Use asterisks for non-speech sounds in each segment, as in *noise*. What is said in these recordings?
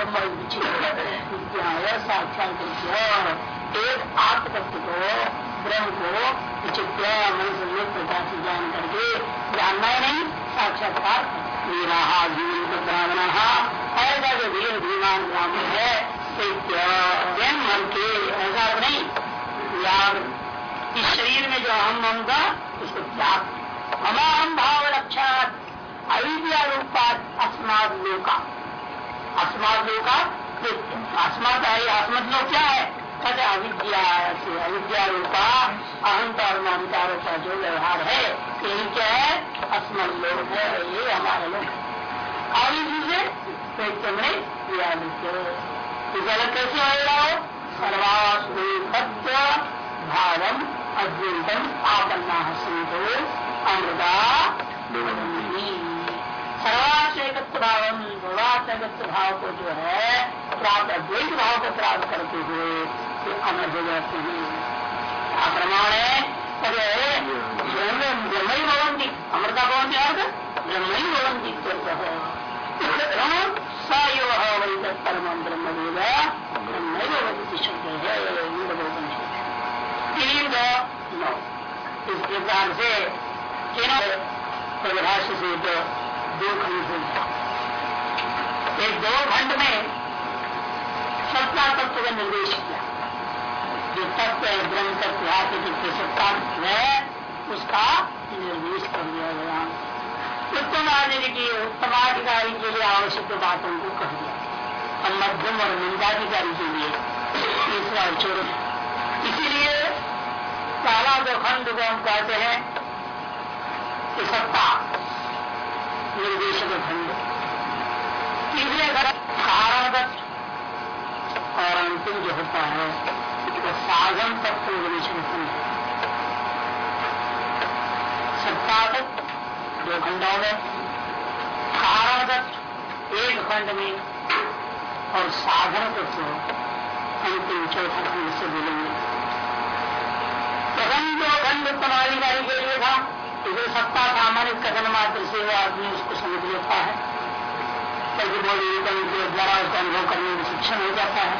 ब्रह्म विचित्र साक्षात एक आत्मतत्व को ब्रह्म को विचित्र मन से प्रकार से जान करके जानना ही। नहीं साक्षात्कार वीरा जीवन ब्राह्मण ऐसा जो वीर धीमान ब्राह्मण है मन के ऐसा नहीं याद इस शरीर में जो हम हम का उसको त्याग। हम भाव लक्षण अविद्या रूपात अस्माद लोका। अस्माद लोका अस्मात है अस्मत लोग क्या है? कहते अविद्या अविद्या रूपा और ममतारों का जो व्यवहार है, यही क्या है? अस्मत लोग है, ये हमारे लोग। और इसी से कैसे होगा हो सर्वास्वत्व भावम अद्वैतम आपन्ना संतो अमृता सर्वाश्रयगत भाव सर्वाश्रयगत भाव को जो है प्राप्त अद्वैत भाव को प्राप्त करते हुए तो अमर हो जाते हैं। प्रमाण है? ब्रह्म ही भवंती। अमृता भवंती अर्थ ब्रह्म ही। भवंती सयो वही परम ब्रह्म वेद ब्रह्म भवंती शब्द है तीन दो नौ। इस प्रकार से परिभाषा से तो दो खंड हो एक दो खंड में सत्ता तत्व का निर्देश किया। जो तत्व है, ब्रह्म तत्व है सत्ता है उसका निर्देश कर दिया गया। उत्तम आदि की उत्तमाधिकारी के लिए आवश्यक बातों को कह दिया। और मध्यम और निंदाधिकारी के लिए तीसरा चौथ इसीलिए पहला जो खंड को हम कहते हैं, कि सत्ता। निर्देशक खंड तीसरे कारणगत और अंतिम जो होता है वो साधन तत्व निर्देशक खंड सत्ता तक दो खंडों में कारणगत एक खंड में, और साधन तत्व अंतिम चौथा खंड से बोलेंगे। प्रथम जो खंड उत्तमाधिकारी के लिए था। इसे सत्ता सामान्य कथन मात्र से वो आदमी उसको समझ लेता है। प्रतिबोधन के द्वारा उसका अनुभव करने में शिक्षण हो जाता है।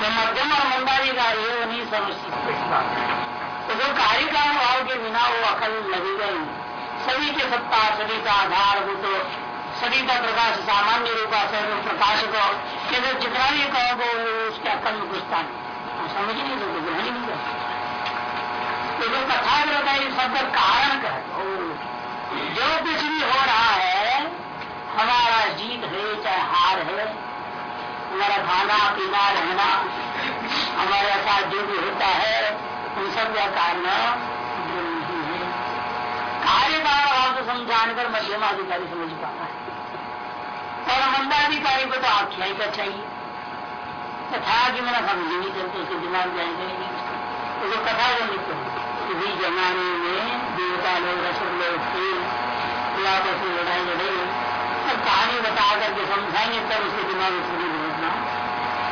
जो मध्यम और मंदाधिकारी है वो नहीं समझ सकते तो जो कार्य का अनुभव के बिना वो अकल लगेगा ही। सभी के सत्ता, सभी का आधार तो सभी का प्रकाश सामान्य रूप से प्रकाश को जितना भी कहोगे उसके अकल में घुसता नहीं समझ नहीं सकते, ग्रहण नहीं कर तो जो कथा है इस सब का कारण जो कुछ भी हो रहा है, हमारा जीत है, चाहे हार है, हमारा खाना, पीना, रहना, हमारे साथ जो भी होता है, उन सब का कारण कार्य कारण भाव को समझाने कर मध्यम अधिकारी समझ पाता है। और मंदाधिकारी को तो आख्या ही का चाहिए। कथा की मैंने समझ नहीं करते उसके दिमाग जाएँगे नहीं। उसको कथा जो लिखते किसी जमाने में देवता लोग रसुर लोग थे आपस में लड़ाई लड़े सब कहानी बता करके समझाएँगे तब उसके दिमाग में पूरी भेजना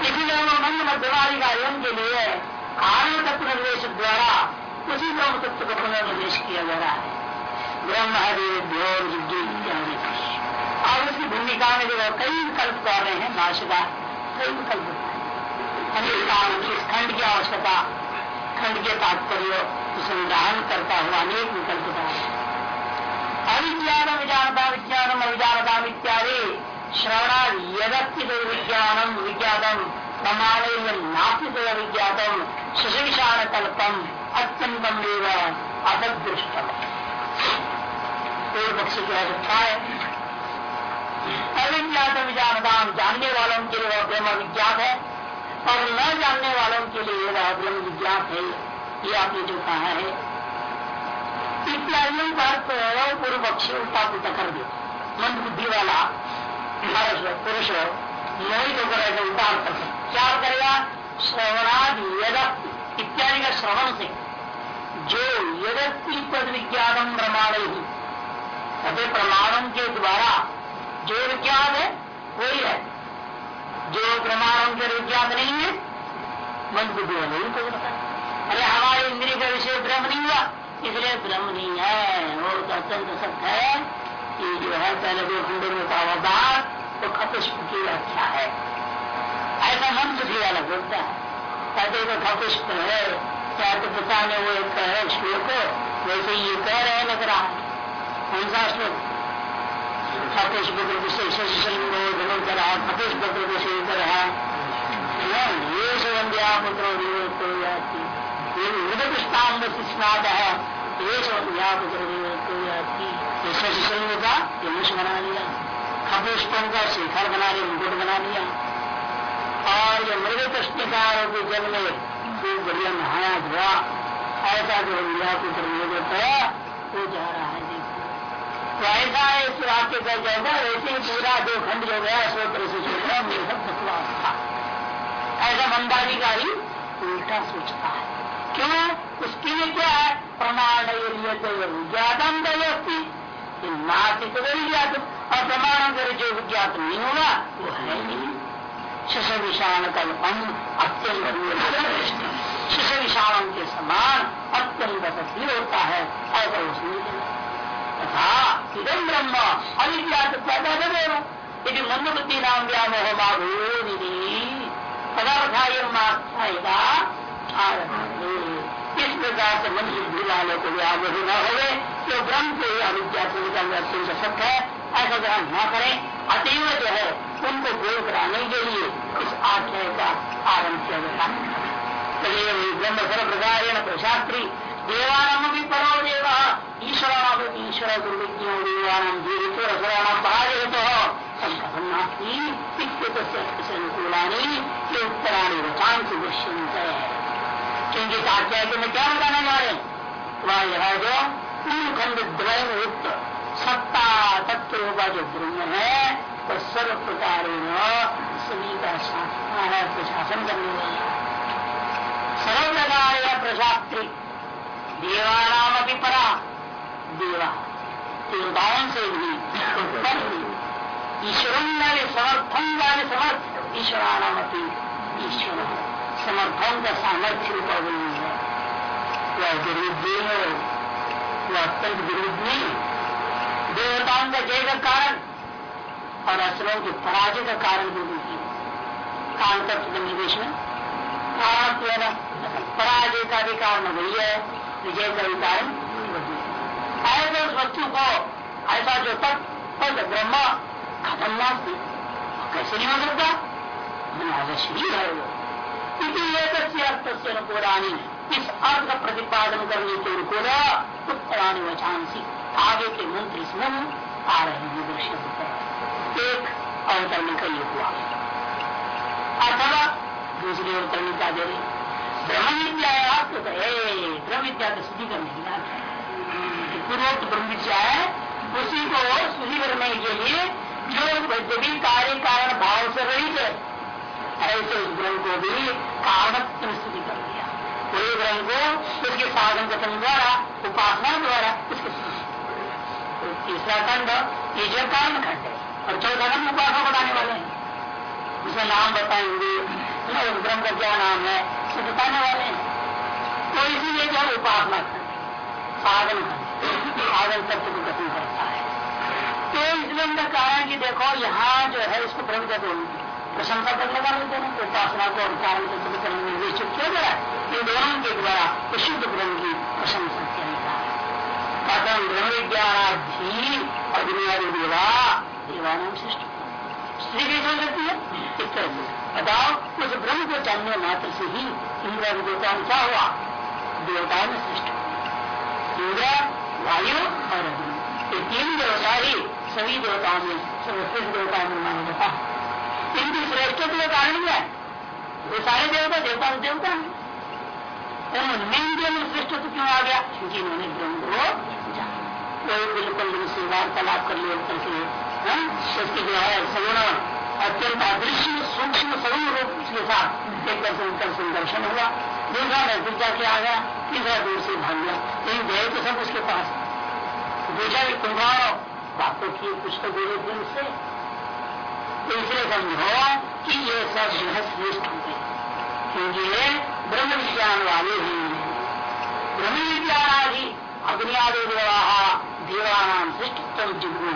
इसीलिए मंद मध्यमाधिकारियों के लिए कारण तत्व निर्देश द्वारा उसी ब्रह्म तत्व का पुनर्निवेश किया जा रहा है। ब्रह्म हरिभ्यो और उसकी भूमिका में जो कई विकल्प कर रहे हैं भाषिका कई विकल्प। इस खंड की आवश्यकता खंड के तात्पर्य संग्रहण करता हुआ अनेक विकल्प अविज्ञान विजानता विज्ञानम अविजानता इत्यादि श्रवणा यदत्ति विज्ञानम विज्ञातम प्रमाणे नास्ति विज्ञातम सुशिक्षाण कल्पम अत्यंतम अदृष्टम पूर्व पक्ष की आवश्यकता है अविज्ञात विजानता जानने वालों के लिए वह ब्रह्म विज्ञात है और न जानने वालों के लिए वह ब्रह्म विज्ञात है। ये आपने जो कहा है। इत्यादि पर पूर्व पक्षी पुलटा कर दिया मंद बुद्धि वाला पुरुष, मोहित होकर ऐसे उल्टा कर क्या करेगा? श्रवणाद यद इत्यादि का श्रवण से जो यदि पद विज्ञान प्रमाण। ही अतः प्रमाणों के द्वारा जो विज्ञान है, वही है। जो प्रमाणों के विज्ञान नहीं है मंद बुद्धि वाले ही को बताया अरे हमारे इंद्रिय का विषय ब्रह्म नहीं हुआ, इसलिए ब्रह्म नहीं है। वो तो अत्यंत सत्य है कि जो है, पहले दो खंडों में अवतार तो खपुष्प की व्याख्या है। ऐसा मन बुद्धि वाला बोलता है। कहते तो खपुष्प है क्या तो पिता ने वो एक कह श्लोक वैसे ये कह रहे लग रहा है कौन सा श्लोक? खपुष्प कर रहा खपुष्प कर रहा ये संध्या पुत्र तो जाती ये मृदपुष्पांग स्नात है ये संध्या पुत्र तो ऐसा शिशु का धनुष बना लिया खपुष्पों का शिखर बना लिया मुकुट बना लिया और ये मृग कृष्णकार के जल में खूब बढ़िया नहाया धोआ ऐसा जो इंडिया पुत्र है वो जा रहा है तो ऐसा इस वाक्य का जाएगा ही पूरा दो खंड जो गया सोत्र से सोचा मेरा बकवास ऐसा मंदाधिकारी उल्टा सोचता है। क्यों? उसके लिए क्या है? प्रमाण विज्ञातम दयोस्ती नास्तिक विज्ञात और प्रमाण अगर जो विज्ञात नहीं होगा, वो है नहीं। शिश विषाण कल्पम अत्यंत शिश विषाणु के समान अत्यंत सफी होता है, ऐसा उसने तथा इधम ब्रह्म अविज्ञात यदि मंद बुद्धि नाम व्यामोह माधुरी पदार्थायगा इस प्रकार से मनुष्य वाले को व्यामोह न हो तो ब्रह्म से अविद्या से निकल अत्यंत सत्य है, ऐसा ग्रहण न करें। अतएव जो है, उनको गोल कराने के लिए इस आख्याय का आरंभ किया गया। ब्रह्म सर्व प्रकार शास्त्री देवानाम भी परो देव। ईश्वर ईश्वर दुर्विज्ञो देवानाम जीवित रसराणाम पराजय तो अनुकूलानी उत्तराणी क्योंकि में क्या बताने जा रहे वह यह जो सत्ता तत्व का जो ब्रह्म है वह सर्व प्रकार सभी का शासना प्रशासन करने सर्व प्रकार देवानाम परा। देवा, देवताओं से भी ईश्वरम वाले समर्थन वाले समर्थ ईश्वराणाम अपनी ईश्वर। समर्थन का सामर्थ्य रूपा नहीं है। वह विरुद्ध है वह अत्यंत नहीं देवताओं का जय का कारण और असरों के पराजय का कारण नहीं काल तत्व निर्देश में पराजय का भी कारण वही है। विजय का भी कारण ऐसे उस वस्तु को, ऐसा जो तत्व ब्रह्म खत्म नास्ती कैसे नहीं हो सकता? शरीर है वो अर्थ से अनुकूलानी इस अर्थ का प्रतिपादन करने के अनुकूल उत्तराणी वचांसी आगे के मंत्र इसमें आ रहे हैं, दृश्य एक अवतरण का ये हुआ। अथवा दूसरी अवतरण क्या दे रही? ब्रह्म विद्या तो ब्रह्म विद्या का सिद्धि करने की बात है पूर्वोक्त ब्रह्म विद्या है, उसी को शुद्धि करने के लिए यद्यपि कार्य कारण भाव से रहित है। ऐसे उस ग्रह को भी कारण स्थिति कर दिया। वही ग्रह को उसके साधन कथन द्वारा, उपासना द्वारा उसके तो तीसरा खंड, ये जो कारण खंड है, और चौथा खंड उपासना बताने वाले हैं। उसका नाम बताएँगे। उस ब्रह्म का क्या नाम है, उसे बताने वाले हैं। तो इसीलिए जो उपासना खंड, साधन खंड, साधन तत्व को कथन करता है। तो इसलिए उनका कारण कि देखो, यहाँ जो है, इसको ब्रह्म का प्रशंसा करने वाले दोनों को उपासना को और कारण को करने में निर्देशित किया गया इन दोनों के द्वारा विशुद्ध ब्रह्म की प्रशंसा किया गया कथम ब्रह्म विज्ञानाधि अग्नियादि देवा देवान श्रेष्ठ। स्त्री कैसे हो सकती है, इस तरह से। बताओ उस ब्रह्म को जानने मात्र से ही इंद्र देवता क्या हुआ? देवताओं में श्रेष्ठ। इंद्र, वायु और अग्नि। ये तीन देवता ही सभी देवताओं में सर्वश्रेष्ठ देवताओं में माना जाता है। इनकी श्रेष्ठत्व का कारण क्या है। वो सारे देवता देवता देवता है। उनमें इनके में श्रेष्ठत्व क्यों आ गया? क्योंकि इन्होंने ब्रह्म को जाना। कोई बिल्कुल इनसे वार्तालाप कर लिया ऊपर से हाँ? उसके जो है, सगुण, अत्यंत अदृश्य, सूक्ष्म सगुण रूप के साथ एक दर्शन दर्शन दर्शन हुआ। दूसरा नज़दीक जाके आ गया तीसरा दूर से भाग गया। लेकिन गए तो सब उसके पास। भी कुंभारो बातों की कुछ तो बोले दिन से तो इसलिए समझो कि ये सब जो है। श्रेष्ठ होंगे क्योंकि ये ब्रह्म विज्ञान वाले ही ब्रह्म विज्ञान ही अग्नियादि देवा देवानाम श्रेष्ठतम जिग्रु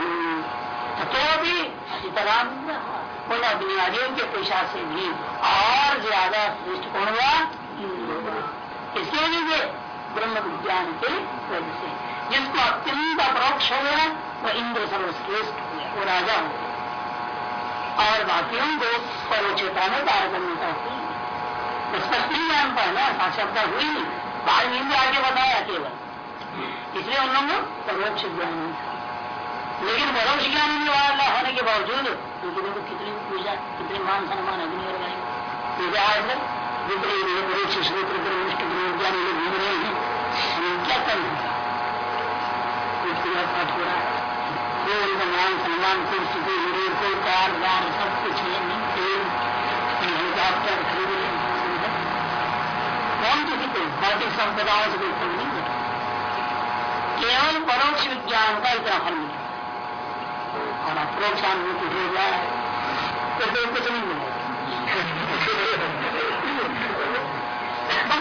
तथो भी सीताराम दोनों अग्निवादियों के पेशा से भी और ज़्यादा श्रेष्ठ कौन हुआ? वजह ब्रह्म विज्ञान के वजह से। जिसको अत्यंत अपरोक्ष हो गया वह इंद्र सर्वश्रेष्ठ हो वो राजा हो और बाकियों को परोक्षता में तारतम्य का स्पष्ट नहीं जान पाए ना साक्षात्कार हुई नहीं। बाद इंद्र आगे बताया केवल। इसलिए उन लोगों को परोक्ष ज्ञान नहीं था। लेकिन परोक्ष ज्ञान वाला होने के बावजूद उनकी देखो कितनी पूजा, कितनी मान सम्मान अग्नि और गाय पूजा है जितने परोक्ष लोग घूम रहे हैं। क्या कर पाठ हो रहा है *laughs* वो उनका मान सम्मान कुर्सी को हीरे को कार बार सब कुछ है हेलीकॉप्टर खरीद कौन किसी को भौतिक संपदाओं से कोई फल नहीं। मिला केवल परोक्ष विज्ञान का इतना फल मिला और अप्रोक्ष अनुभूति हो जाए तो फिर कुछ नहीं मिलेगा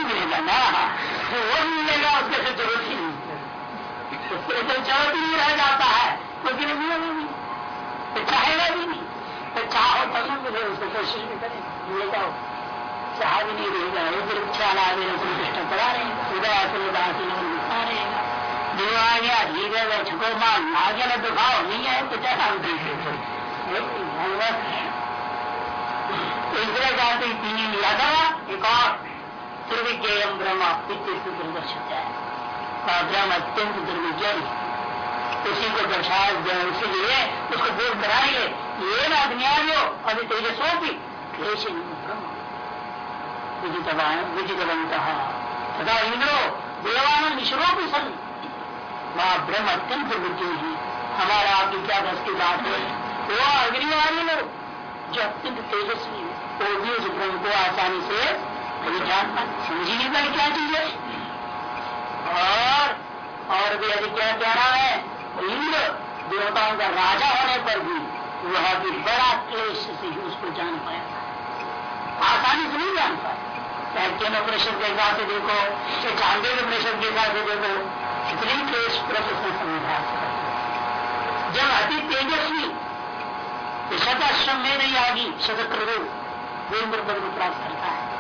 मिलेगा ना वो मिलेगा उसके से ज़रूरत ही नहीं तो नहीं रह जाता है। तो मिलेगा नहीं तो चाहेगा भी नहीं। तो चाहो तब मिले, उसको कोशिश भी करेगा मिलेगा चाह भी नहीं रहेगा उधर ख्याल आ गया संतुष्ट पड़ा रहे उदास उदास लिखा रहेगा जो आ गया है वह छको आ गया ना दुखाओ नहीं आए तो क्या काम भगवत है? इंद्र जाति तीन यादा एक और। दुर्विज्ञम ब्रह्म दुर्दर्शित है। और ब्रह्म अत्यंत दुर्विज्ञ उसी को दर्शाया इसीलिए उसको दूर कराएँगे ये ना अग्नियायो अभी तेजसो भी क्लेश विजितवंत तथा इंद्रो, देवान निश्रोपी सन। वह, ब्रह्म अत्यंत बुद्धि है। हमारा आपकी क्या बस की बात है? वो अग्नि वाले लोग जो अत्यंत तेजस्वी वो भी उस ब्रह्म को आसानी से कभी जान समझ नहीं पाए क्या चीज़ है? और और भी अभी क्या कह रहा है? इंद्र देवताओं का राजा होने पर भी वह भी बड़ा क्लेश से ही उसको जान पाया। आसानी से नहीं जान पाया। चाहे उपनिषद के हिसाब से देखो चाहे चांदे के उपनिषद के हिसाब से देखो, कितनी क्लेश पूर्वक उसने समझा। जब अति तेजस्वी शताश्रम में नहीं आगी शतक्रु वो इंद्र पद को प्राप्त करता है।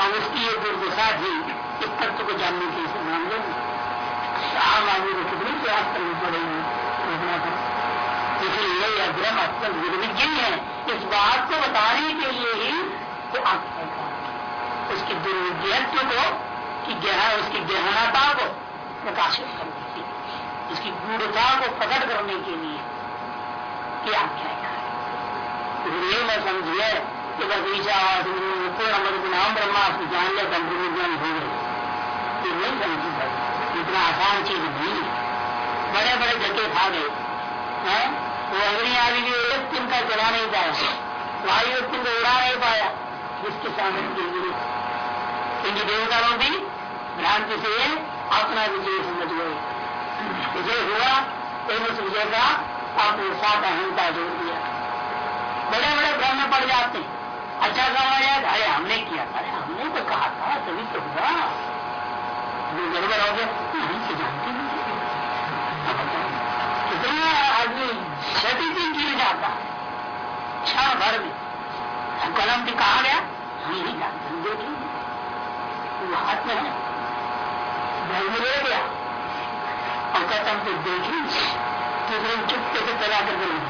और उसकी ये दुर्दशा भी इस तत्व को जानने के मामले में आम आदमी को कितनी प्रयास करनी पड़ेगी इसलिए यह ब्रह्म अत्यंत निर्विज्ञ है इस बात को बताने के लिए ही वो आख्या उसकी दुर्विज्ञत्व को की गहरा उसकी गहनता को प्रकाशित करने के लिए उसकी गूढ़ता को प्रकट करने के लिए क्या आख्यायिका है ये मैं समझिए कि बगीचा पूर्ण जान लिया ब्रह्म विज्ञान हो गए ये नहीं समझी। इतना आसान चीज़ नहीं बड़े बड़े धक्के खा गए। वो अग्नि आदि भी एक दिन का जला नहीं पाया। वायु एक दिन को उड़ा नहीं पाया। जिसके सामने गिर गिरी क्योंकि देवता लोग भी भ्रांति से अपना विजय समझ गए। विजय हुआ तो उस विजय का अपने साथ अहंता जोड़ दिया। बड़े बड़े भ्रम में पड़ जाते। अच्छा कहा जाए अरे हमने किया। अरे हमने तो कहा था, तभी तो हुआ। गड़बड़ हो गया हम तो जानते नहीं कितना आदमी क्षति भी गिर जाता क्षण भर में। कलम भी कहा गया, हम नहीं जानते, हम देखेंगे हाथ में है। ले गया। और कहता हम तो देखें तो फिर चुप के पहला कर देंगे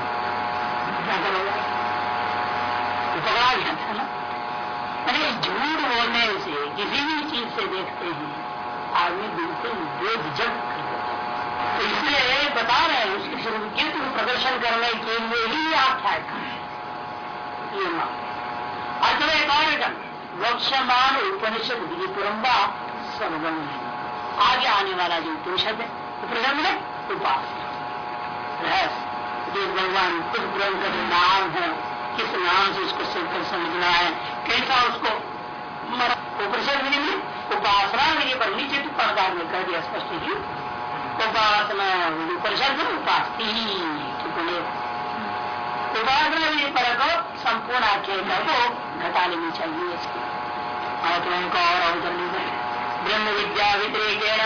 तो पकड़ा गया था ना। अरे, झूठ बोलने से किसी भी चीज़ से देखते हैं। आदमी बिल्कुल बेझक तो इसलिए बता रहे हैं, उसकी सर्वज्ञत प्रदर्शन करने के लिए ही आख्या ये मान। अथवा और वक्षमान उपनिषद विधिपुरम्बा सर्वम आगे आने वाला जो उपनिषद है उपनिषद में रहस्य जो भगवान खुद ब्रह्म का नाम है, किस नाम से उसको सिद्धकर समझना है, कैसा उसको उपनिषद विधि में उपासना विधि पर नीचे तो परदार में कर दिया स्पष्ट ही उपासना उपनिषद में उपासती उपासना विधि पर को संपूर्ण आख्यायिका को घटा लेनी चाहिए इसकी आत्माओं का और अवसर नहीं ब्रह्म विद्या व्यतिरेकेण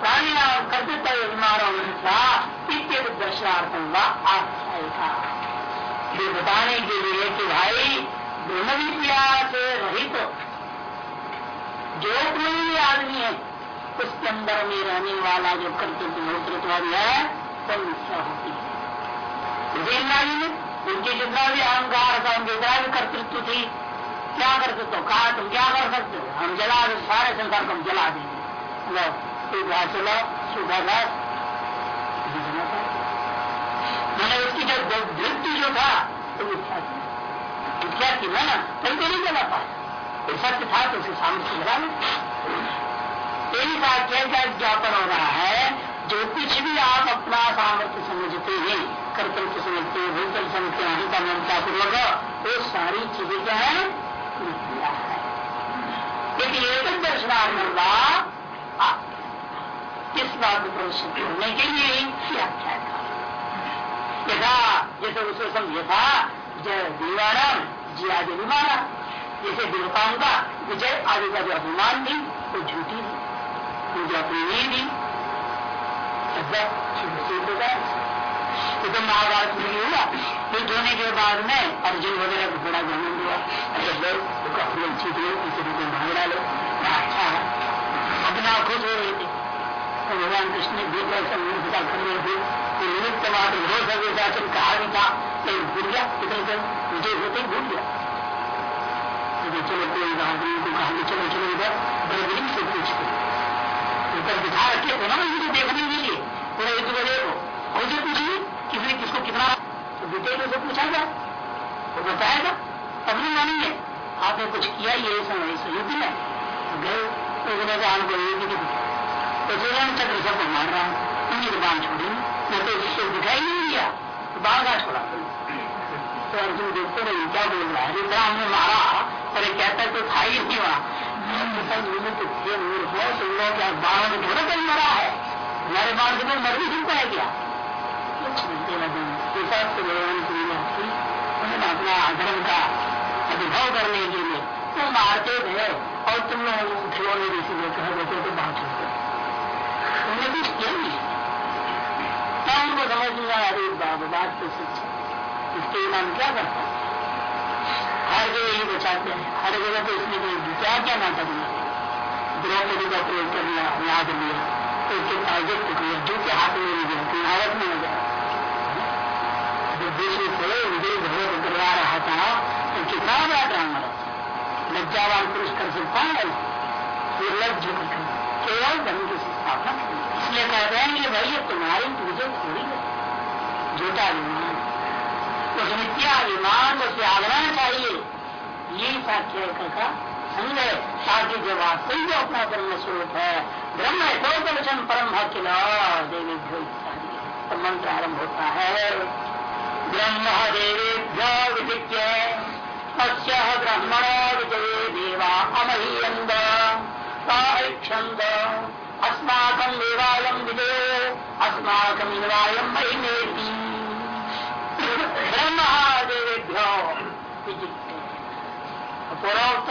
प्राणी नाम कर्तृत्व विमानों दर्शनार्थम व आख्यायिका ये बताने के लिए कि भाई ब्रह्म विद्या तो जो कोई आदमी है उसके अंदर में रहने वाला जो कर्तव्य नेतृत्व है वो मिथ्या होती है। उनके जितना भी अहंकार था उनके जितना भी कर्तृत्व थी, क्या कर सकते हो? कहा तुम क्या कर सकते हो? हम जला दे, सारे संसार को हम जला देंगे। लो मैंने उसकी जो वृत्ति जो था, वो मिथ्या थी मिथ्या थी ना कहीं तो नहीं जला पाया। सत्य था तो उसके सामर्थ्य जला यही वाक्य का ज्ञापन हो रहा है, जो कुछ भी आप अपना सामर्थ्य समझते हैं, कर्तव्य समझते हैं, भूतल समझते हैं अहिंसा ममता पूर्वक वो सारी चीज़ें क्या है? लेकिन एक दर्शनार्थ किस बात को सिद्ध होने के लिए? व्याख्या यथा जैसे उसे समझे था, जय दीवाना जी आदि विमाना जैसे देवताओं का विजय आदि का जो अभिमान थी वो झूठी थी पूजा अपनी नहीं दी तो महाभारत में हुआ। युद्ध होने के बाद में अर्जुन वगैरह को बड़ा जन्म हुआ। अपनी अच्छी थी किसी को भाग डालो अच्छा है। अपना खुश हो रही थी। तो भगवान कृष्ण ने ऐसा मूर्खता कर रहे थे कि निमित्त मात्र हो सके कहा भी था। लेकिन भूल गया इतने विजय होते भूल गया। चलो, कोई आदमी को कहा चलो चलो इधर, बड़े से पूछते ऊपर बिठा रखे थे ना मुझे देखने के लिए। पूरा युद्ध को देखो और जो पूछिए किसने, किसको कितना तो डिटेल से पूछा गया। वो बताएगा तब नहीं मानेंगे आपने कुछ किया, ये समय इस युद्ध में? गए तो ये तो सुरन चक्र सबको मार रहा हूँ। उनकी तो बाँध छोड़ी। मैं तो इसको दिखाई नहीं दिया। तो बाढ़ छोड़ा। तो अर्जुन देखते रहे, क्या बोल रहा है? रिंद्रा हमने मारा। पर कहता तो था ही नहीं वहाँ मूर्ख हो तुम क्या कहीं मरा है? मर भी सकता है। क्या उन्होंने अपना अधर्म का अनुभव करने के लिए वो मारते थे और तुम लोग खिलौने देते तो बात छोड़ते उन्होंने कुछ किया नहीं? क्या उनको समझ नहीं आया अरे बात तो सच इसके नाम क्या करता हर जगह यही बचाते हैं। हर जगह तो इसमें कोई क्या क्या नाटक नहीं द्रौपदी का प्रयोग कर लिया, याद लिया तो उसके टारगेट को किया जो के हाथ में नहीं गया हालत में हो गया। जब देश में विजय भगवत करवा रहा था तो कितना बड़ा ड्रामा लज्जावान पुरुष कर सकता है? निर्लज केवल धन की स्थापना इसलिए कहते हैं कि भाई, ये तुम्हारी विजय थोड़ी है। झूठा विमान उस मिथ्याभिमान को त्यागना चाहिए। ये साख्य का है ताकि जो वास्तविक जो अपना ब्रह्म स्वरूप है। ब्रह्म है तो दर्शन परम भक्तिला देवी तो मंत्र आरंभ होता है, ब्रह्म देवेभ्यो विधिज्ञ अस्य ब्रह्मण विजय देवा अमहीयंद छंद अस्माकम देवालम विजय अस्माकम देवालम महिमेती पूर्वोक्त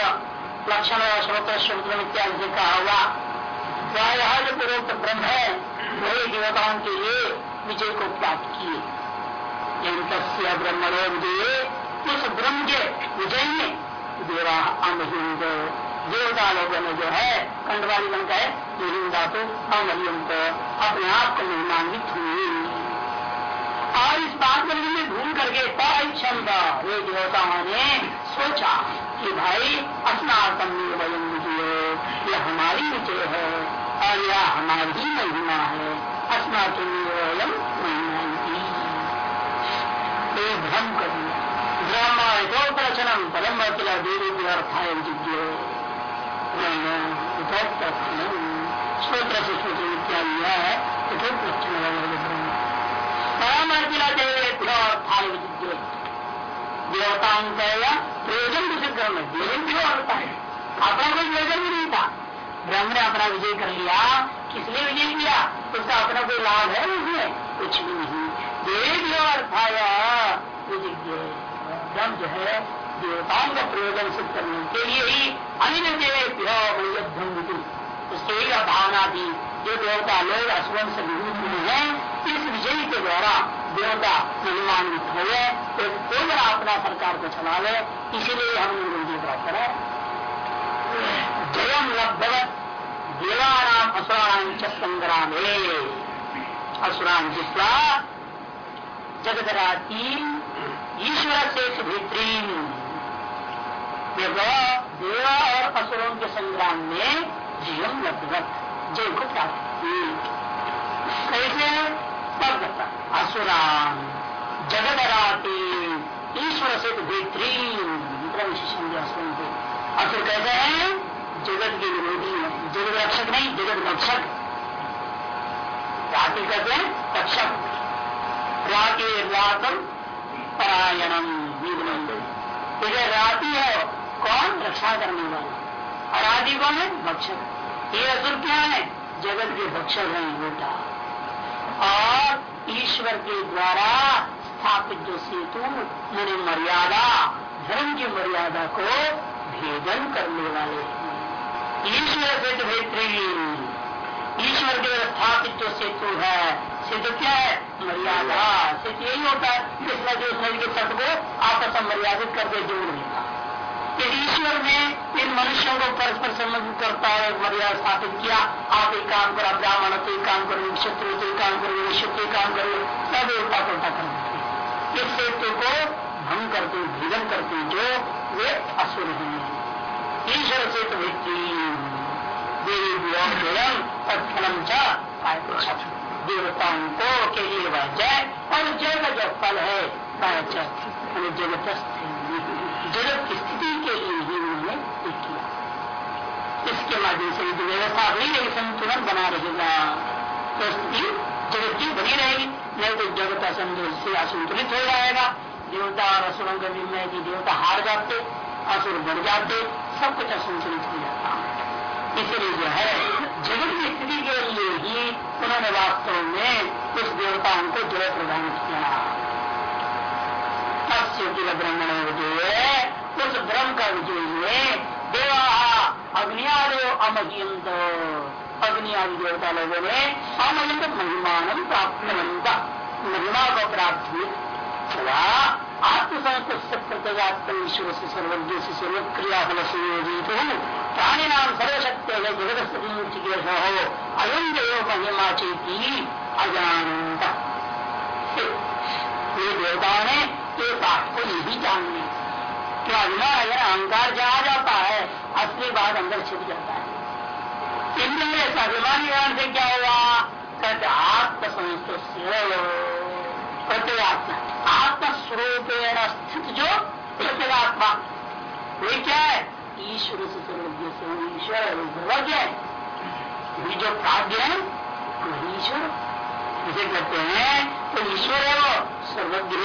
लक्षण श्रोत शब्द इत्यादि से कहा हुआ? प्राय जो पूर्वोक्त ब्रह्म है, वही देवताओं के लिए विजय को प्राप्त किए। ब्रह्मणो विजय, उस ब्रह्म के विजय में देवा अमहिंद। देवता लोगों ने जो है कंडवाली बन है हिंदा तो अमहिंद। अपने आप को निर्माणित हुई। और इस बात को ढूंढ करके क्षमता वे देवताओं ने सोचा कि भाई अस्नातम वयम विजय यह हमारी विजय है, और यह हमारी ही महिमा है अस्नातम वयम महिमा भ्रम कर। ब्रह्म प्रचनम परम किला देवी अर्थाय विजय स्त्रोत्र से स्त्रोत्र इत्यादि है यथोक्त प्रचन परमर्जिला देवताओं का प्रयोजन भी सिद्ध में देवन क्यों होता है। अपना कोई प्रयोजन भी नहीं था। ब्रह्म ने अपना विजय कर लिया। किस लिए विजय किया? उसका अपना कोई लाभ है उसमें? कुछ भी नहीं। देव अर्थाया विजय। ब्रह्म जो है, देवताओं का प्रयोजन सिद्ध करने के लिए ही अन्य देव उसके ही भावना थी जो देवता लोग असुवन से विभूत हुए हैं इस विजय के द्वारा देवता निर्माणित हो गए एक कोबरा अपना सरकार को चला ले, इसीलिए हम विजय प्राप्त करें जयम लब्धवत देवानाम असुराणाम च संग्राम। असुरान जित्वा जगदराती ईश्वर से भित्री देवा और असुरों के संग्राम में जीवन लब्धवत। जय को प्राप्त कैसे? पद असुरान, जगदराती, ईश्वर से भित्री विशेषण असुरों को असुर कहते हैं, जगत के विरोधी जगत रक्षक नहीं, जगत रक्षक। राति कहते हैं, रक्षक। राति रातम परायणम इधर राति है, कौन? रक्षा करने वाला। और आदि कौन है? भक्षक। ये असुर क्या है? जगत के भक्षक है बेटा और ईश्वर के द्वारा स्थापित जो सेतु मैंने मर्यादा, धर्म की मर्यादा को भेदन करने वाले ईश्वर सेतु भेत्री ईश्वर के स्थापित जो सेतु है सिद्ध क्या है? मर्यादा। सिद्ध यही होता है नदी उस नदी के तट को आपस में मर्यादित करके जोड़ देगा यदि ईश्वर ने इन मनुष्यों को परस्पर संबंधित करता है, मर्यादा स्थापित किया। आप एक काम करो ब्राह्मण तो एक काम करो शत्रु तो एक काम करो शत्रु काम करो। सब उल्टा पुलटा कर इस सेतु को भंग करते भेदन करते जो वे असुर हैं। ईश्वर से तो व्यक्ति फलम देवताओं को के लिए वह जय और जय का जो फल है जगत जगत स्थिति के लिए ही उन्होंने किया। इसके माध्यम से यदि व्यवस्था नहीं रहेगी संतुलन बना रहेगा। तो स्थिति जगत की बनी रहेगी। नहीं तो जगत असंतुलित से असंतुलित हो जाएगा। देवता और असुरों का निर्णय की देवता हार जाते, असुर बढ़ जाते, सब कुछ असंतुलित हो जाता। इसलिए जो है, जगत की स्थिति के लिए ही उन्होंने वास्तव में उस देवताओं को जय प्रदान किया। तस्वीर ब्रह्मण विजय। उस ब्रह्म का विजय हुए। देवा अग्नियादेव अमहियंत अग्नि आदि देवता लोगों ने अमहियंत महिमान प्राप्त महिमा को प्राप्त। हुआ आत्मसंस्कृत प्रत्यगात्म ईश्वर से सर्वज्ञ से सर्वक्रिया फल संयोजित। प्राणी नाम सर्वशक्ति है जगत स्थिति हो अयम महिमा चेती अजानंद ये देवताओं ने ये बात को नहीं जानने क्या अभिमान अगर अहंकार जहा जाता है, असली बात अंदर छिप जाता है। इंद्रिय अभिमानी ज्ञान से क्या हुआ? कहते आत्मसंस्कृत प्रत्येगात्मा आत्मस्वरूपेण स्थित जो प्रत्येगात्मा वे क्या है? ईश्वर से सर्वज्ञ से ईश्वर सर्वज्ञ है। जो प्राग्ञ है वही ईश्वर इसे कहते हैं तो ईश्वर है वो सर्वज्ञ।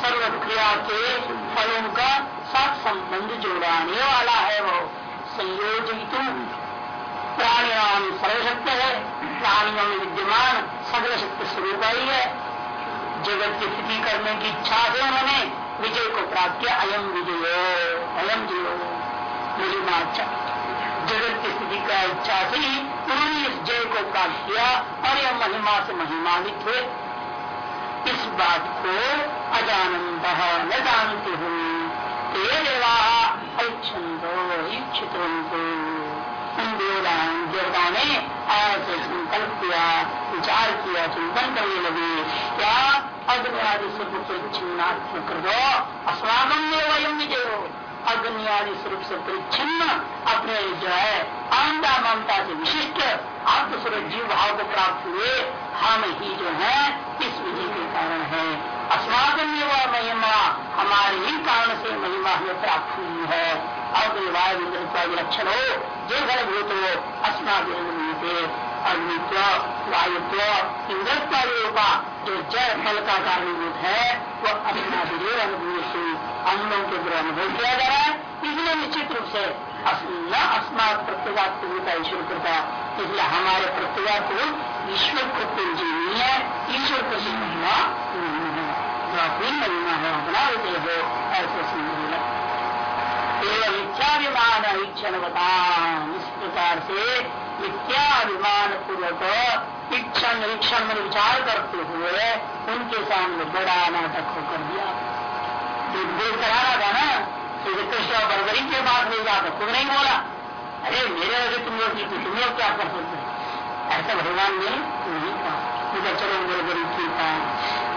सर्व क्रिया के फलों का साथ संबंध जोड़ाने वाला है वो संयोजित प्राणियों सर्वशक्ति है प्राणियों में विद्यमान सकल शक्ति स्वरूप ही है जगत की स्थिति करने की इच्छा से उन्होंने, विजय को प्राप्त किया अयम विजय अयम जियो। महिमाचा जगत की स्थिति का इच्छा से ही उन्होंने इस जय को प्राप्त किया और यह महिमा से महिमानित हुए। इस बात को अजानंद न जानते हुए देवताओं ने ऐसे संकल्प किया विचार किया, चिंतन करने लगे। क्या अग्नि आदि स्वरूप से छिन्नात्म कर दो अस्वागम विजय। हो अग्नि आदि स्वरूप से परिच्छिन्न अपने जो है आमदा ममता से विशिष्ट आत्मस्वरूप जीव भाव को प्राप्त हुए, हम ही जो है, इस विजय के कारण है। अस्वागम में वह महिमा हमारे ही कारण से महिमा हमें प्राप्त हुई है। अग्नि वायु लक्षण हो, जो घर भूत हो अस्मात अग्नित्व, वायुत्व इंद्रत्व रूपा जो जय फल का कारणीभूत है वो अपना विजय अनुभूत अंगों के द्वारा अनुभव किया जा रहा है। इसलिए निश्चित रूप से न अस्मात प्रत्येगात्मकता ईश्वर कृपा। इसलिए हमारे प्रत्येगात्मक ईश्वर कृत्य नहीं है, ईश्वर प्रति महिमा नहीं है जो अपनी महिमा है, अपना विजय हो, ऐसे समझ एवं इच्छाभिमान इच्छन बता इस प्रकार से मिथ्याभिमान पूर्वक इच्छा निरीक्षण में विचार करते हुए उनके सामने बड़ा नाटक होकर दिया। उपदेश कराना था ना। तो कृष्ण बरबरी के बात नहीं जाता खुद नहीं बोला। अरे, मेरे वजह तुम लोग की तुम लोग क्या कर सकते ऐसा भगवान ने नहीं कहा। तो चलो बरबरी की था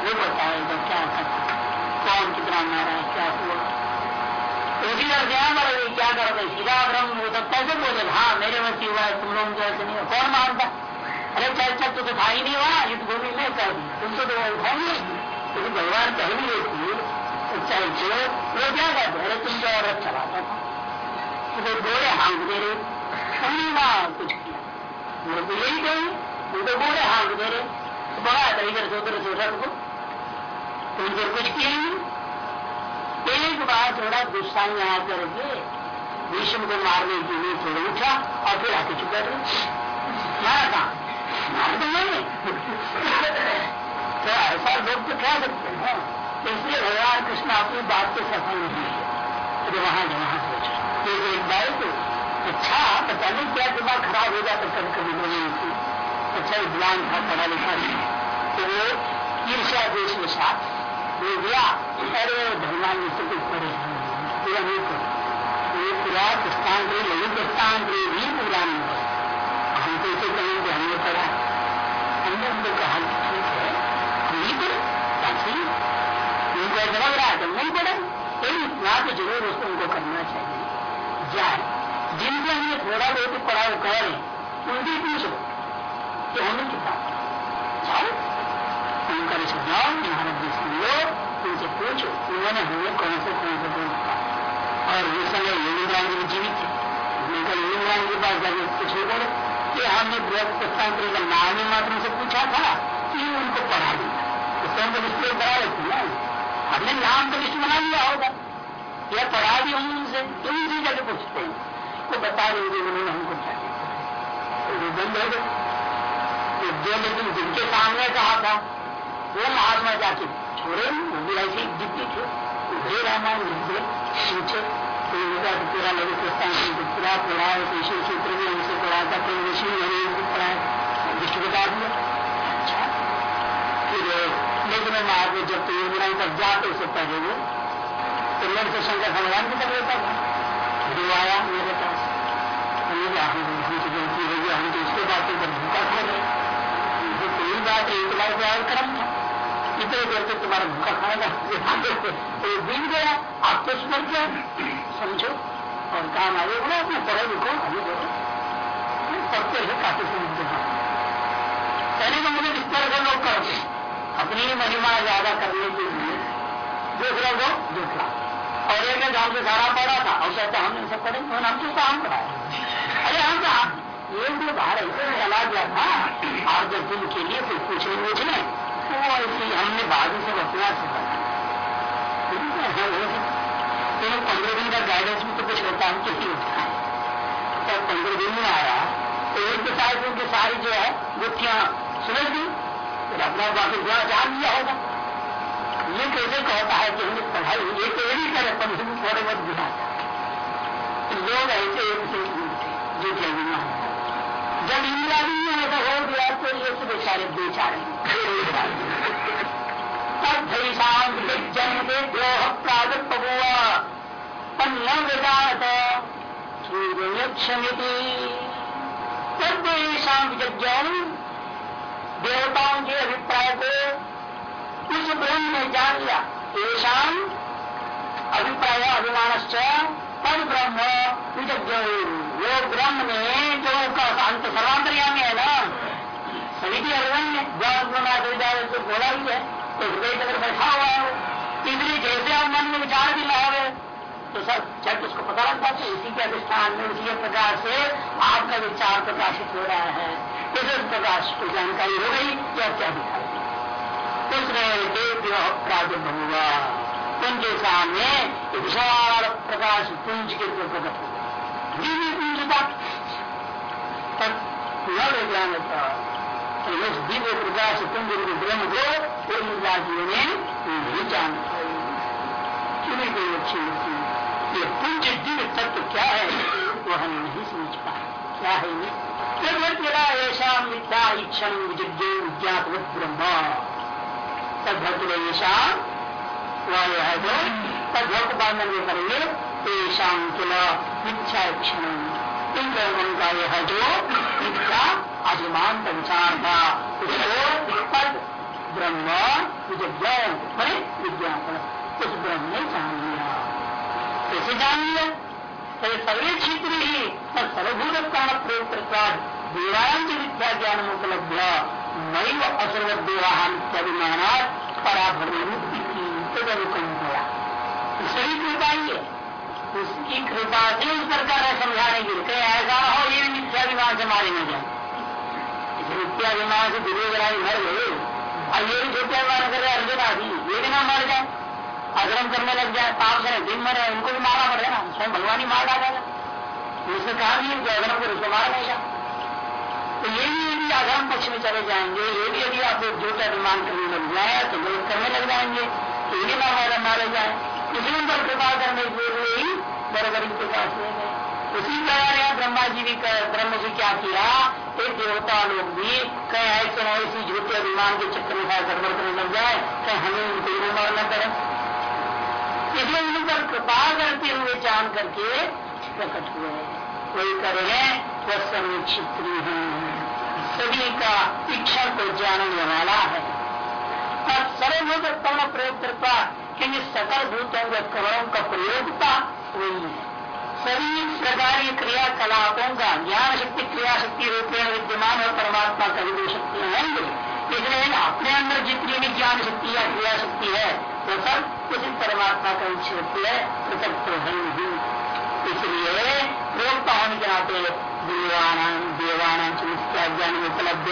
वो बताएगा क्या करता कौन कितना मारा है, क्या हुआ? उसी तरह ध्यान करोगे क्या करोगे? सीधा ब्रह्म वो तो कैसे बोले? हाँ मेरे वसी हुआ है, तुम लोग जैसे नहीं कौन मानता? अरे, चल चल तो था ही नहीं हुआ युद्ध भूमि में कर दी। तुम तो उठाएँगे क्योंकि भगवान कह भी रही तो चलो वो क्या कहते अरे तुम जो औरत चलाता तो गोड़े हाँक दे रहे। हमने वहाँ कुछ किया। वो तो यही कही वो तो गोड़े हाँक दे रहे तो बड़ा था इधर से उधर से रख दो तुम तो कुछ किया नहीं। एक बार थोड़ा गुस्सा में आकर के भीष्म को मारने के लिए थोड़ा उठा और फिर आके चुका रहे मारा कहा? मार तो नहीं तो *laughs* ऐसा लोग तो कह सकते हैं। इसलिए भगवान कृष्ण अपनी बात को सफल नहीं है तो वहाँ वहाँ सोचा तो एक बार तो अच्छा पता नहीं क्या दिमाग खराब हो जाता कभी कभी लोगों की अच्छा विद्वान था पढ़ा लिखा नहीं तो वो ईर्षा देश में साथ वो गया। अरे, भगवान से कुछ पड़े पूरा नहीं करो पूरा प्रस्थान लघु प्रस्थान भी पूरा नहीं है हम तो इसे कहेंगे हमने पढ़ा हमने उनको कहा ठीक है हम नहीं पढ़े काफ़ी उनको समझ रहा है तो नहीं पढ़े लेकिन इतना तो ज़रूर उसको उनको करना चाहिए जाए जिनको हमने थोड़ा बहुत पढ़ा कह रहे उनकी पूछो। कि हमने कितना जाओ, उनका जाओ महाराज जी लो, उनसे पूछो, उन्होंने हमें कौन से कौन से कौन और उस समय योगीराम जी जीवित थे उनका योगीराम के पास जाके कुछ नहीं बोले। कि हमने बृहद प्रस्थान का नाम ही मात्र से पूछा था, कि उनको पढ़ा दिया तो स्वयं को लिस्ट बना लेती ना हमने नाम तो लिस्ट बना लिया होगा। यह पढ़ा दी हम उनसे उनसे जाके पूछते हैं। तो बता देंगे उन्होंने हमको क्या तो बंद हो गए। जो लेकिन जिनके सामने कहा था, वो महात्मा जाके छोड़े, वो भी ऐसे दिखती थे। हे रामायण लिख पूछे। पूरा लघु प्रस्थान पूरा पढ़ा है कृषि सूत्र भी हमसे पढ़ा था कोई ऋषि हमने पढ़ा है। दृष्टि बता दिया। अच्छा। फिर, लेकिन महात्मा जब तो योजना तक जाते, उससे पहले वो तो मेरे से शंकर भगवान की तरफ़ लेता था। जो आया मेरे पास। हमसे गलती हो गया हम तो इसके बातों पर भूखा खा गए तो यही बात है तुम्हारे को क्रम था। इतने देर तक तुम्हारा भूखा खाएगा तो बीत गया। आप तो सुन क्या समझो। और काम आगे बोलो अपने पढ़ो लिखो अभी बोलो पढ़ते हैं, काफ़ी समझते हैं। पहले तो मुझे इस तरह से लोग करते अपनी महिमा ज़्यादा करने के लिए। दूसरा को दूसरा और एक गाँव से सारा पढ़ा था और कहते हमने सब पढ़े तो हम तो काम पढ़ाए अरे, हम कहा एक जो बाहर ऐसे चला गया था, और जब दिन के लिए कुछ पूछने पूछने तो ऐसे हमने बाद में सब अपना से बनाया तो पंद्रह दिन का गाइडेंस में तो कुछ होता है किसी होता। है जब पंद्रह दिन में आया तो एक के साथ उनकी सारी जो है गुत्थियाँ फिर अपना बाकी थोड़ा जान लिया होगा। ये कैसे कहता है कि हमने पढ़ाई ये तो नहीं करे पर हम थोड़े बहुत बुझाता लोग ऐसे जो क्या जब इंदिरा भी में ऐसा हो गया तो ये सब बेचारे बेचारे तब शांत जन्म के द्रोह प्रागत हुआ न विदात क्षमिति शाम विज्ञान देवताओं के अभिप्राय को उस ब्रह्म ने जान लिया येषाम अभिप्राय अभिमान तद ब्रह्म विज्ञ वो ब्रह्म ने जो का अंत सर्वांतर्यामी है ना? सभी की अभिमान है ज्ञान तो बोला ही है तो हृदय अगर बैठा हुआ है इसलिए जैसे आप मन में विचार भी लाओगे तो सब जब उसको पता लगता है इसी के अधिष्ठान में उसी प्रकार से आपका विचार प्रकाशित हो रहा है। इस प्रकाश की जानकारी हो गई या क्या दिखाई? उसने देव प्रादुर्भ हुआ उनके सामने विशाल प्रकाश पुंज के रूप प्रकट हुआ पुंज था तब ज्ञान था तो दिव्य प्रकाश पुंज ब्रह्म को जातियों ने नहीं जान पाई क्यों कोई अच्छी होती ये पुंज दिव्य तत्व क्या है, वो हम नहीं समझ पाए क्या है ये? ऐसा मिथ्या इच्छन विज्ञात ब्रह्म। तद्भक्त ऐसा वह है जो करेंगे तेषाम किल मिथ्या क्षण इन लोगों का यह जो मिथ्या अभिमान का विचार था उसको पद ब्रह्म विज्ञान बड़े विज्ञापन। उस ब्रह्म ने जान लिया कैसे जान लिया सर्वे क्षेत्र ही सर्वभूत प्राण प्रयोग देवान विद्या ज्ञान उपलब्ध नई असर्व देवाहन इत्याभिमान पराभव मुक्ति की तदनुकम गया सही कृपा ही है उसकी कृपा से उस प्रकार समझाने के लिए कहीं, ऐसा हो ये मिथ्याभिमान से मारे न जाए। इस मिथ्याभिमान से दुर्योधन मर गए। और ये भी छोटे कर रहे अर्जुन आदि ये भी ना मर जाए। अग्रम करने लग जाए, पाप से दिन मरे उनको भी मारा पड़ेगा स्वयं भगवान ही मार डालेगा। उसने कहा कि अग्रम को उसको मार नहीं तो ये भी यदि अधर्म पक्ष में चले जाएँगे। ये भी यदि आप झूठ अभिमान करने लग जाए तो गलत करने लग जाएँगे। तो ये ना मारे जाए। इसी पर कृपा करने के लिए ही, बरबरी के पास ले गए उसी प्रकार यहाँ ब्रह्मा जी भी ब्रह्म जी क्या किया, एक देवता लोग भी कहीं ऐसे न ऐसी झूठे अभिमान के चक्कर में गड़बड़ करने लग जाए कहीं हमें उनको ही मारना पड़े। इसलिए उन पर कृपा करते हुए जान करके प्रकट हुए वही करे वह सर्वक्षित्री है। सभी का इच्छा को जानने वाला है। और सर्वभूत कर्ण प्रयोग करता क्योंकि सकल भूतों के कमरों का प्रयोगता वही है। सभी प्रकार की क्रियाकलापों का ज्ञान शक्ति, क्रिया शक्ति रूपेण विद्यमान और परमात्मा का भी शक्ति होंगे। इसलिए अपने अंदर जितनी भी ज्ञान शक्ति या क्रिया शक्ति है, वो सब उसी परमात्मा का शक्ति है पृथक तो है नहीं। इसलिए प्रयोगता होने के नाते देवान देवान मिथ्या ज्ञान उपलब्ध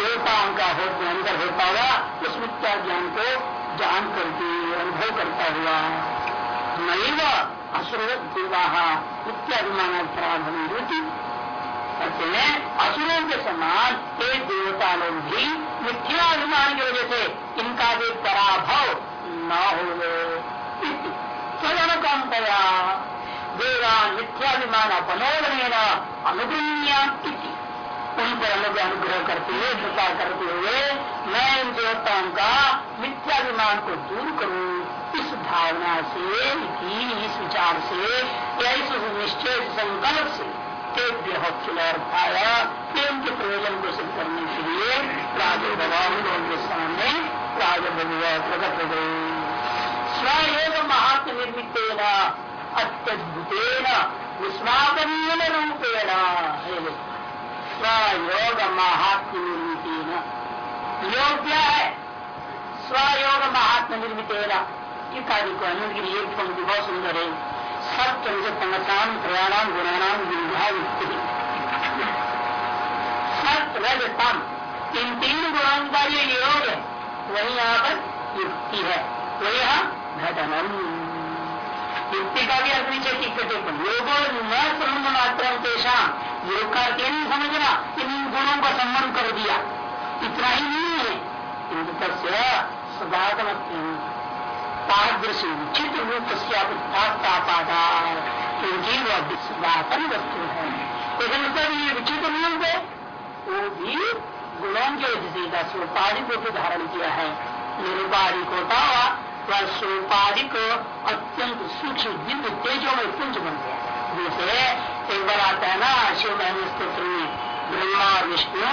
देवताओं का हो अंदर होता हुआ उस मिथ्या ज्ञान को जान करके अनुभव करता हुआ। नहीं व असुर देवाह मिथ्याभिमान होती कहते हैं असुरों के समान एक देवता लोग भी मिथ्याभिमान की वजह से इनका भी पराभव न हो गए सदन कम कया देवान मिथ्याभिमान अपनोदन अनुग्रह उन पर अनुग्रह अनुग्रह करते हुए कृपा करते हुए, मैं इन देवताओं का मिथ्याभिमान को दूर करूँ। इस भावना से इस विचार से, या इस निश्चय संकल्प से उनके प्रयोजन को सिद्ध करने के लिए प्रादुर्भव उनके सामने प्रादुर्भव प्रकट हो गए। स्वयोग महात्म निर्मित अत्यद्भुतेन विस्मापनीय रूपेण स्वयोग महात्म निर्मित योग क्या है। स्वयोग महात्म निर्मित कार्य को अनुमति के लिए पंक्ति बहुत सुंदर है। सत्य तमसाम त्रयाणाम गुणानाम विद्या युक्ति सत्य इन तीन गुणों का ये योग है, वही यहाँ पर युक्ति है। वही यहाँ घटनम। युक्ति का भी अर्थ नीचे टिप्पण योगो न योग का अर्थ नहीं समझना इन गुणों का सम्मान कर दिया इतना ही नहीं है किंतु तस्य तादृश उचित रूप से क्योंकि वह सदातन वस्तु है लेकिन मतलब ये विचित रूप है वो भी गुणों के वजह से उपाधि को धारण किया है निरुपाधिक होता हुआ वह सोपाधिक अत्यंत सूक्ष्म दिव्य तेजों में पुंज बन गया। जैसे एक बार आता है ना शिव महन स्त्रोत्र में ब्रह्मा और विष्णु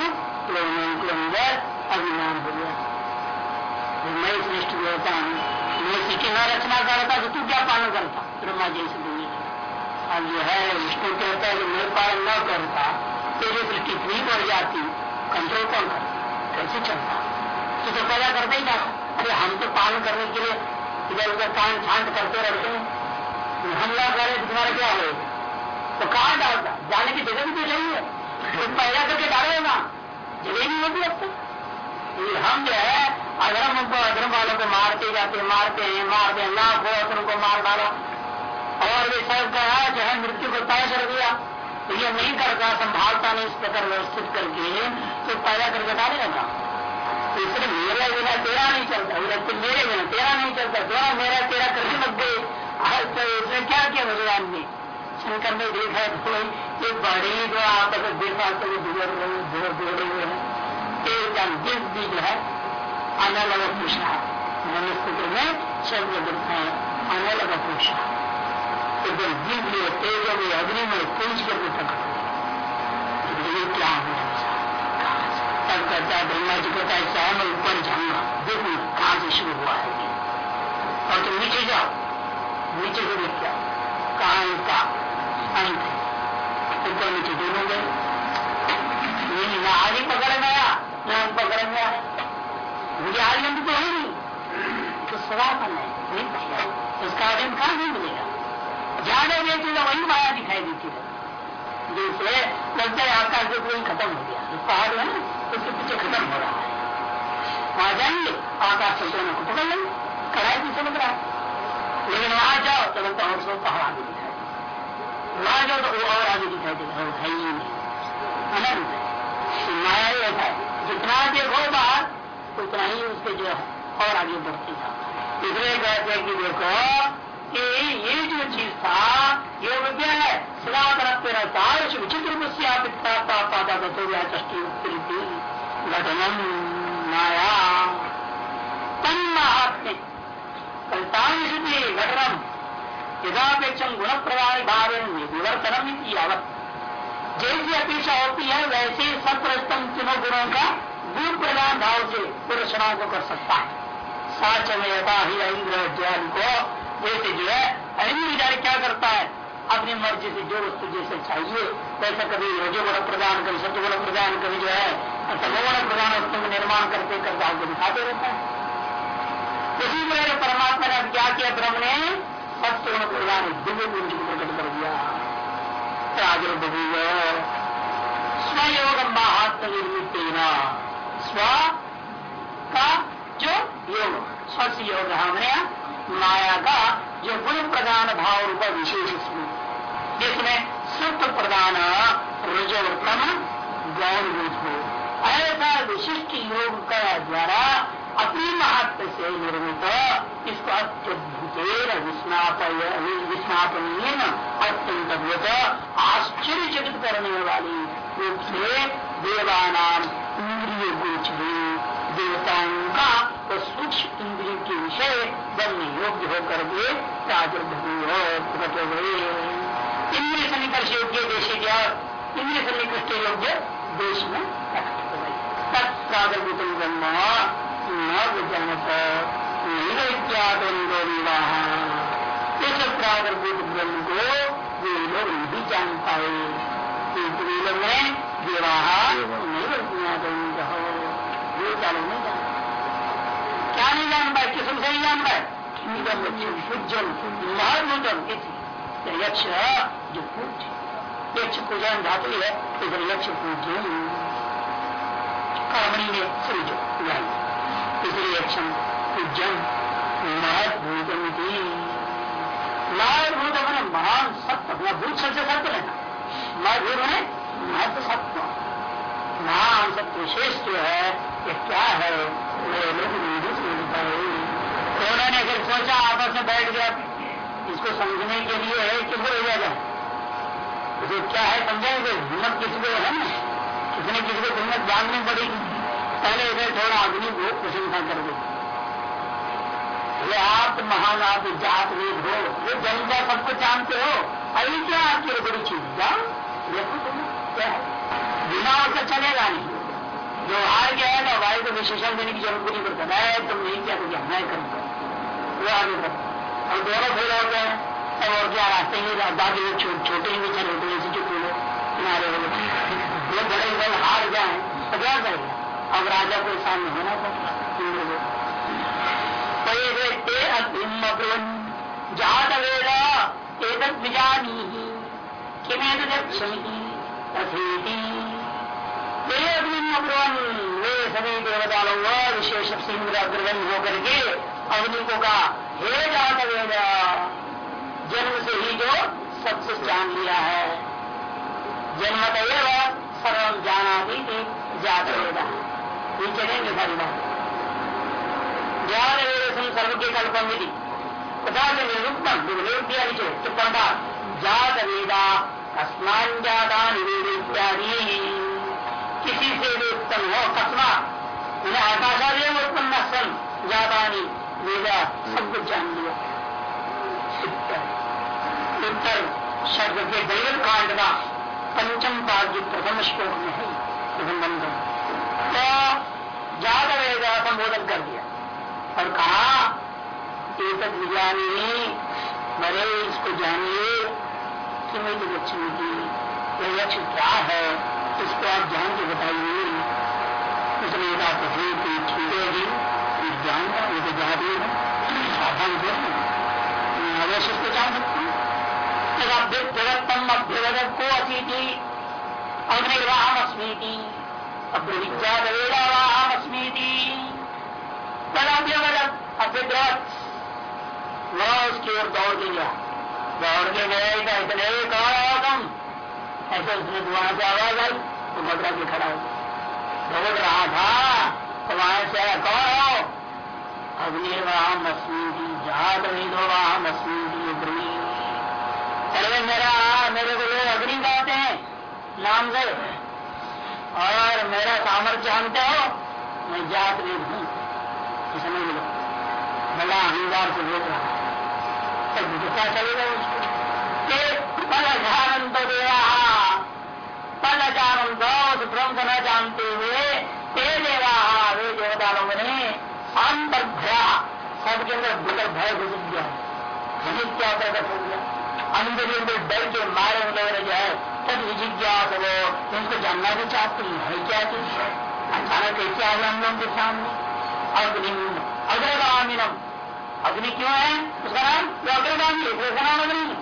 दोनों के अंदर अभिमान हो गया। मैं श्रेष्ठ देवता हूँ। मैं सीखे न रचना करता तो तू क्या पालन करता? ब्रह्मा जी से दुनिया अब जो है विष्णु कहता है कि मैं पालन न करता तेरी सृष्टि इतनी बढ़ जाती कंट्रोल कौन करता? कैसे चलता? तो, तो पैदा करता ही जाता। अरे हम तो पालन करने के लिए इधर उधर कान छांट करते रहते हैं। हमला करे तो तुम्हारा क्या हो? तो कहा डालता? जाने की जगह भी तो चाहिए तो पैदा करके डालेगा जगह नहीं होती अब तक हम जो है अधर्म को अधर्म वालों को मारते जाते मारते हैं मारते हैं लाख हो उनको मार डाला। और वे सब का जो है मृत्यु को तय कर दिया। तो ये नहीं करता, संभालता नहीं, इस प्रकार व्यवस्थित करके तो पैदा करके डालेगा इसलिए मेरे बिना तेरा नहीं चलता तो मेरे बिना तेरा नहीं चलता दोनों मेरा तेरा करके तो क्या किया भगवान ने? शंकर ने देखा तो ये बड़ी जो आपस में देखा तो बिगड़ रहे हुए हैं एकदम दिल भी जो है अलग अलग पूछा मनुष्य में शब्द दिखा है, आने लगा पुरुष एकदम दिव्य तेज में अग्नि में तेज के प्रकट ये क्या हो तब कहता है, ब्रह्मा जी कहता है मैं ऊपर जाऊँगा देखू, कहाँ से शुरू हुआ है और तुम नीचे जाओ। नीचे से देख जाओ कहा इनका अंत? है ऊपर नीचे दोनों गए। नहीं, ना आगे पकड़ गया ना पकड़ गया मुझे आर्यन तो है नहीं। तो सवापन है, नहीं भैया उसका आर्यन कहाँ नहीं मिलेगा? ज़्यादा देती तो वही माया दिखाई देती है। जैसे लगता है आकाश जो कोई खत्म हो गया। पहाड़ है ना? उसके पीछे खत्म हो रहा है। वहाँ जाएँगे? आकाश संतुलन को पकड़ लेंगे कढ़ाई पीछे लग रहा है लेकिन वहाँ जाओ तो लगता है उसको पहाड़ आगे दिखाई वहाँ जाओ तो वो और आगे दिखाई देगा है। ही नहीं। अनंत है माया ही है, जितना देखो बाहर, उतना ही उसके जो है, और आगे बढ़ते जाता है। इसलिए कहते हैं कि देखो, कि ये जो चीज़ था, ये विद्या है? सदा तरफ़ रहता विचित्र रूप से आप इतना पाता चष्टि घटनम माया तन महात्म्य कल्पांशुति घटनम यदापेक्षम गुण प्रवाह भाव विवर्तनम यावत जैसी अपेक्षा होती है वैसे सत्रस्तम तीनों गुणों का गुण प्रदान भाव से पुरुषणाओं को कर सकता है साचमयता ही इंद्र ज्ञान को जैसे जो है अहिंद विचार क्या करता है अपनी मर्ज़ी से जो वस्तु जैसे चाहिए वैसा कभी रजोगुण प्रदान कभी सत्युगुण प्रदान कभी जो है तमोगुण प्रदान वस्तु का निर्माण करते करते आपको दिखाते रहता है। उसी तरह परमात्मा ने क्या किया? ब्रह्म ने सत्य गुण प्रदान दिव्य गुण को प्रकट कर दिया। स्वयोग महात्म निर्मित स्व का जो योग स्व योग हमने माया का जो गुण प्रधान भाव रूप विशेष स्वरूप जिसमें सत्य प्रधान रजोत्तम गौण रूप हो। ऐसा विशिष्ट योग का द्वारा अपनी महत्व से निर्मित इसको अत्यद्भुतेर विस्नापनीय अत्यंत आश्चर्यचकित करने वाली रूप से देवानाम इंद्रिय गोचरी, देवताओं का वो सूक्ष्म इंद्रिय के विषय बनने योग्य होकर के प्रकट हो गए इंद्रिय सन्निकर्ष योग्य, देश क्या इंद्रिय सन्निकृष्ट योग्य देश में प्रकट गई तत्प्रागभूत ब्रह्म न विजनत नैवेद्यादो विवाह इस प्रागभूत ब्रह्म को वे लोग नहीं जान। पाए लोग में विवाह नहीं जान क्या नहीं जान पाए किसम से नहीं जान पाए पूजन महाभूतम यक्ष जो पूज यक्ष पूजन धातु है इधर यक्ष पूजन कर्मणी ने सृजो इसलिए यक्षम पूजन महदभूतम महदभूत मैंने महान सत्य अपना भूत सबसे सत्य लेना महदभूत मैंने महत्व सत्य महान सत्य विशेष जो है, ये क्या है? उन्होंने फिर सोचा, आपस में बैठ गया, इसको समझने के लिए है कि वो जाए तो क्या है, समझेंगे। हिम्मत किसी को है ना? किसी किसी को हिम्मत जाननी पड़ेगी पहले इधर थोड़ा अग्नि को प्रशंसा कर दो। आप महान आप जात वेद हो, ये जनता सबको जानते हो अभी क्या आपकी बड़ी चीज़ जाओ देखो तुम क्या है। बिना उसका चलेगा नहीं। जो हार गया है ना, भाई को विशेषण देने की ज़रूरत नहीं पड़ता। मैं तुम नहीं किया तो क्या मैं करूँगा वो आगे बढ़ता और दोनों फेल हो गए। और क्या रास्ते ही? बाकी छोटे ही चले होते ऐसे चुप हो किनारे हो वो बड़े बल हार जाए तो क्या करेगा अब राजा को सामने होना पड़ता जात वेद एक विजानी किमेदक्षमी तथेति वे अग्निब्रवन वे सभी देवता लोग विशेष सिंह अग्रगण होकर के अग्नि को कहा, हे जात जन्म से ही जो सब कुछ जान लिया है। जन्म जन्मत सर्वम जाना भी जात वेदा ये चलेंगे सारी ज्ञान वेद सर्व के कल्पम विधि तथा निरुक्तम निरुक्त दिया नीचे। टिप्पण जात वेदा, अस्मान जाता निवेद इत्यादि किसी से भी उत्पन्न हो अकस्मात आकाशादि उत्पन्न सन जाता वेदा, सब कुछ जान लिया। उत्तर। शब्द के दैव कांड का पंचम पाद जो प्रथम श्लोक में है, प्रथम तो जाग वेद संबोधन कर दिया और कहा एक विज्ञानी बड़े इसको जानिए कि मेरी लक्ष्मी की यह लक्ष्य क्या है इसको आप जान के बताइए। उसने कहा, पृथ्वी की छूटेगी ज्ञान का ये तो जाती है साधन से अवश्य इसको जान सकते हैं जगतम अभ्यगत को असीति वह उसकी ओर दौड़ गया। दौड़ के गए तो इतने कौन तुम? ऐसे उसने से आवाज़ आई। तो घबरा के खड़ा हो दौड़ रहा था तो वहाँ से कौन हो? अग्नि वाहम अस्मी जात वेदो वाहम अग्नि। अरे मेरा, मेरे को लोग अग्नि नाम से। और मेरा सामर्थ्य जानते हो, मैं जात वेद हूँ। समझ लो बड़ा अहंकार से बोल रहा है। तो क्या चलेगा उसको। पल जानंत देवा पल जानंत उस ब्रह्म न जानते हुए ते देवा वे देवता लोगों ने अंतर्भया, सबके अंदर भय घुस गया। भ्रमित क्या प्रकट हो गया? अंदर अंदर डर के मारे उन जो है। तब विजिज्ञास वो उनको जानना भी चाहते है क्या चीज़ है अचानक कैसे आ हम लोगों के सामने। अग्नि, अग्रगामिनम। अग्नि क्यों है? उसका नाम? अग्रगामी है उसका नाम अग्नि।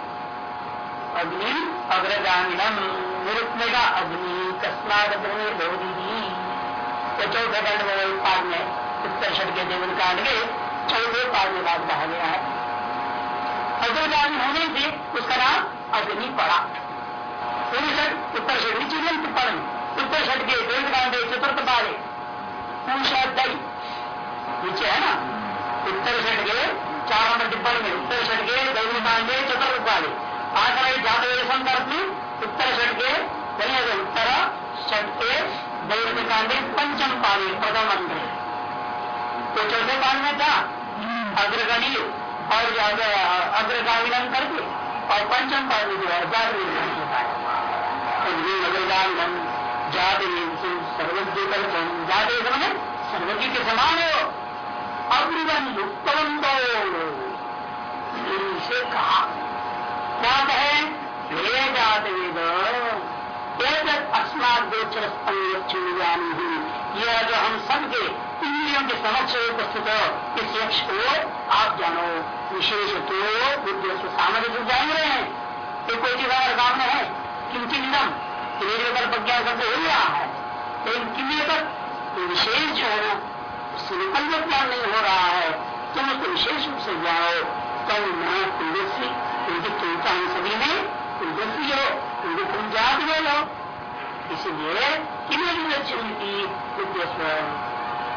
अग्नि, अग्रगामिनम। निरुपने का अग्नि कस्मात अग्नि बहुदी तो चौथे खंड में में उत्तर षट के देवन कांड के चौथे पाद में बात कहा गया है। अग्रगामी होने से उसका नाम अग्नि पड़ा। उत्तर षट नीचे टिप्पण उत्तर षट के देवन कांड चतुर्थ पूषाध्यायी नीचे है ना? उत्तर के चार नंबर टिप्पणी में उत्तर षट के दैवी पांडे चतुर्थ वाले आकर जात संदर्भ में उत्तर षट के उत्तर षट के दैवी कांडे पंचम पाले प्रथम मंत्र। तो चौथे पाल में था अग्रगणी और अग्रगामिनम करके और पंचम में जो है, जाति अग्रगामिनम, जाति सर्वज्ञ जाति समझे सर्वज्ञ के समान हो। अग्रिवन युक्तवंतो से कहा। क्या कहे? हे जात वेद एक अस्मात गोचर ही। यह जो हम सबके इंद्रियों के समक्ष उपस्थित इस यक्ष को आप जानो। विशेष तो बुद्धि सामने से जान रहे हैं। ये कोई चीज़ हमारे सामने है। किंचित निरम प्रज्ञा शब्द हो रहा है। लेकिन किन्हीं विशेष जो है ना संकल्प ज्ञान नहीं हो रहा है। तुम उसको विशेष रूप से जाओ कल मैं तेजस्वी क्योंकि तुमका हम सभी में। तेजस्वी हो क्योंकि तुम जात में लो इसलिए किन्हीं की